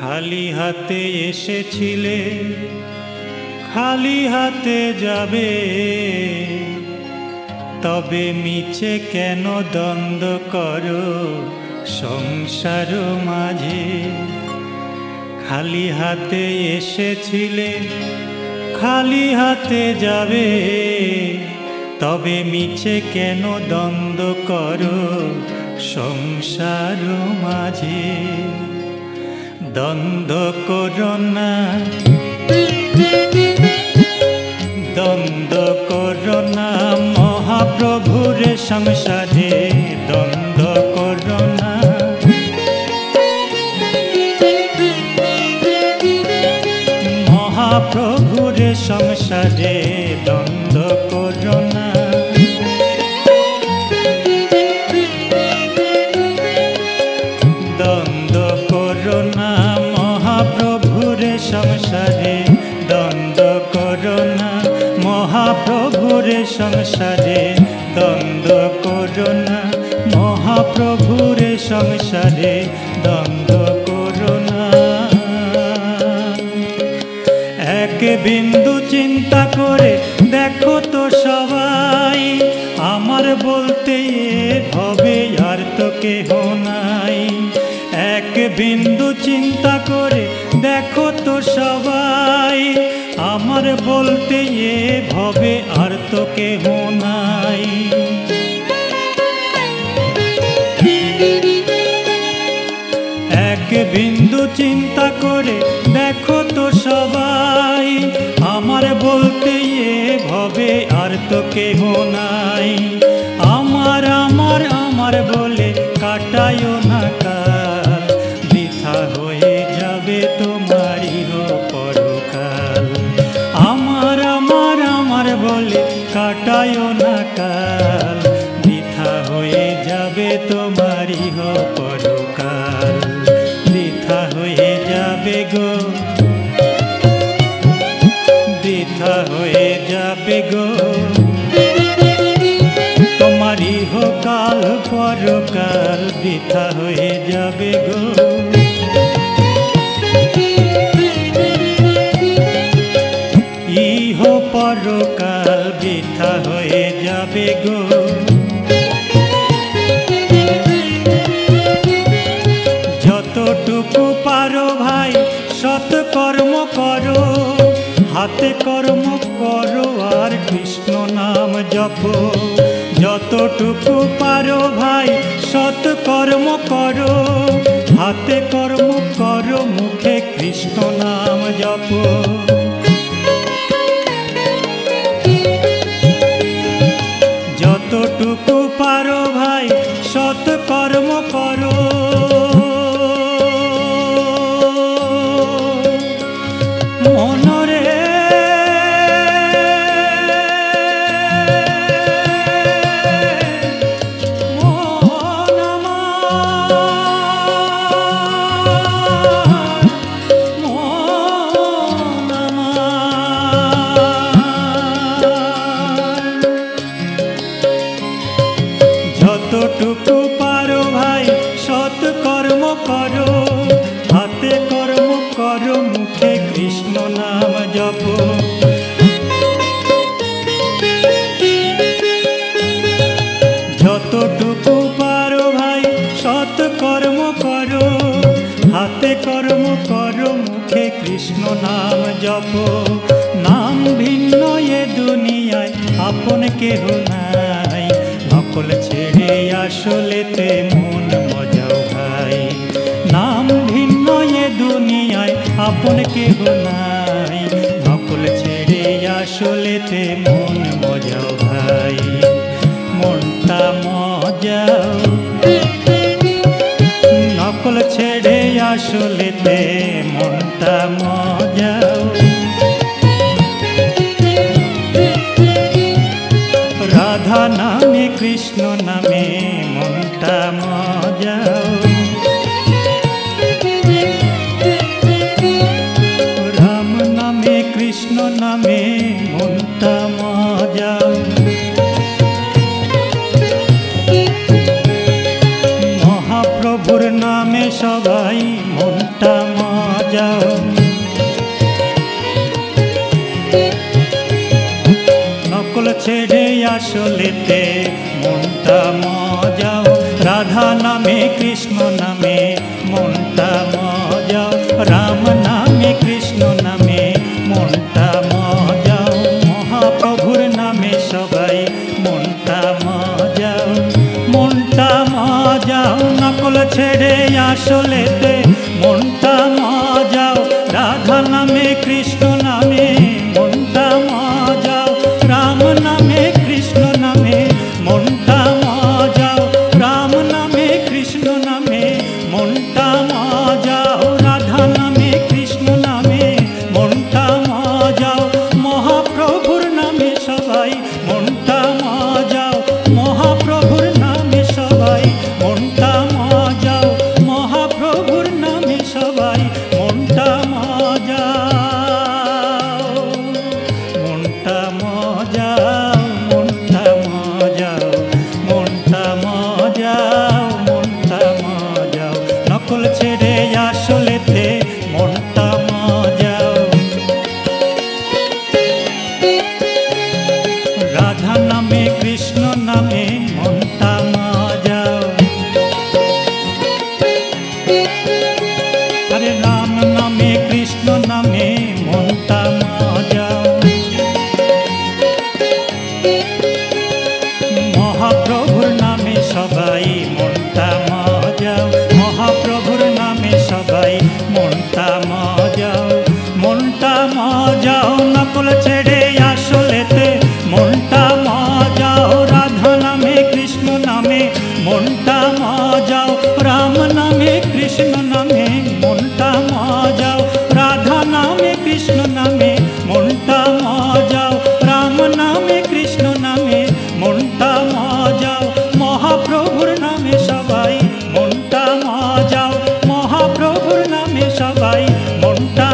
খালি হাতে এসেছিলে, খালি হাতে যাবে। তবে মিছে কেন দ্বন্দ্ব করো সংসার মাঝে? খালি হাতে এসেছিলে, খালি হাতে যাবে। তবে মিছে কেন দ্বন্দ্ব করো সংসার মাঝে? দ্বন্দ্ব করো না দ্বন্দ্ব করো না মহাপ্রভুর সংসারে দ্বন্দ্ব করো না মহাপ্রভুর সংসারে মহাপ্রভুর সংসারে দ্বন্দ্ব করো না। এক বিন্দু চিন্তা করে দেখো তো সবাই, আমার বলতে হবে আর তো কেহ নাই। এক বিন্দু চিন্তা করে দেখো তো সবাই, আমার বলতে এ ভবে আর তো কেহ চিন্তা করে দেখো তো সবাই, আমার বলতে এ ভবে আর তো কেহ নাই। আমার আমার আমার বলে পরকাল বৃথা হয়ে যাবে গো। ইহ পরকাল বৃথা হয়ে যাবে গো। যতটুকু পারো ভাই, সৎ কর্ম করো। হাতে কর্ম করো আর কৃষ্ণ নাম জপ। যতটুকু পারো ভাই সৎ কর্ম করো। হাতে কর্ম করো মুখে কৃষ্ণ নাম জপ। নাম জপ, নাম ভিন্ন এ দুনিয়ায়, আপন কেহ নাই। নকল ছেড়ে আসলেতে মন মজাও ভাই। নাম ভিন্ন এ দুনিয়ায়, আপন কেহ নাই। নকল ছেড়ে আসলেতে মন মজাও ভাই। মনটা মজাও নকল ছেড়ে আসলেতে মনটা মজাও রাধা নামে, কৃষ্ণ নামে, মনটা মজাও রাম নামে, কৃষ্ণ নামে, মনটা মজাও নকল ছেড়ে আসলেতে মনটা মজাও। রাধা নামে, কৃষ্ণ নামে, মনটা মজাও। রাম নামে, কৃষ্ণ নামে, মনটা মজাও। মহাপ্রভুর নামে সবাই মনটা মজাও। মনটা মজাও, নকল ছেড়ে আসলেতে মনটা Montana.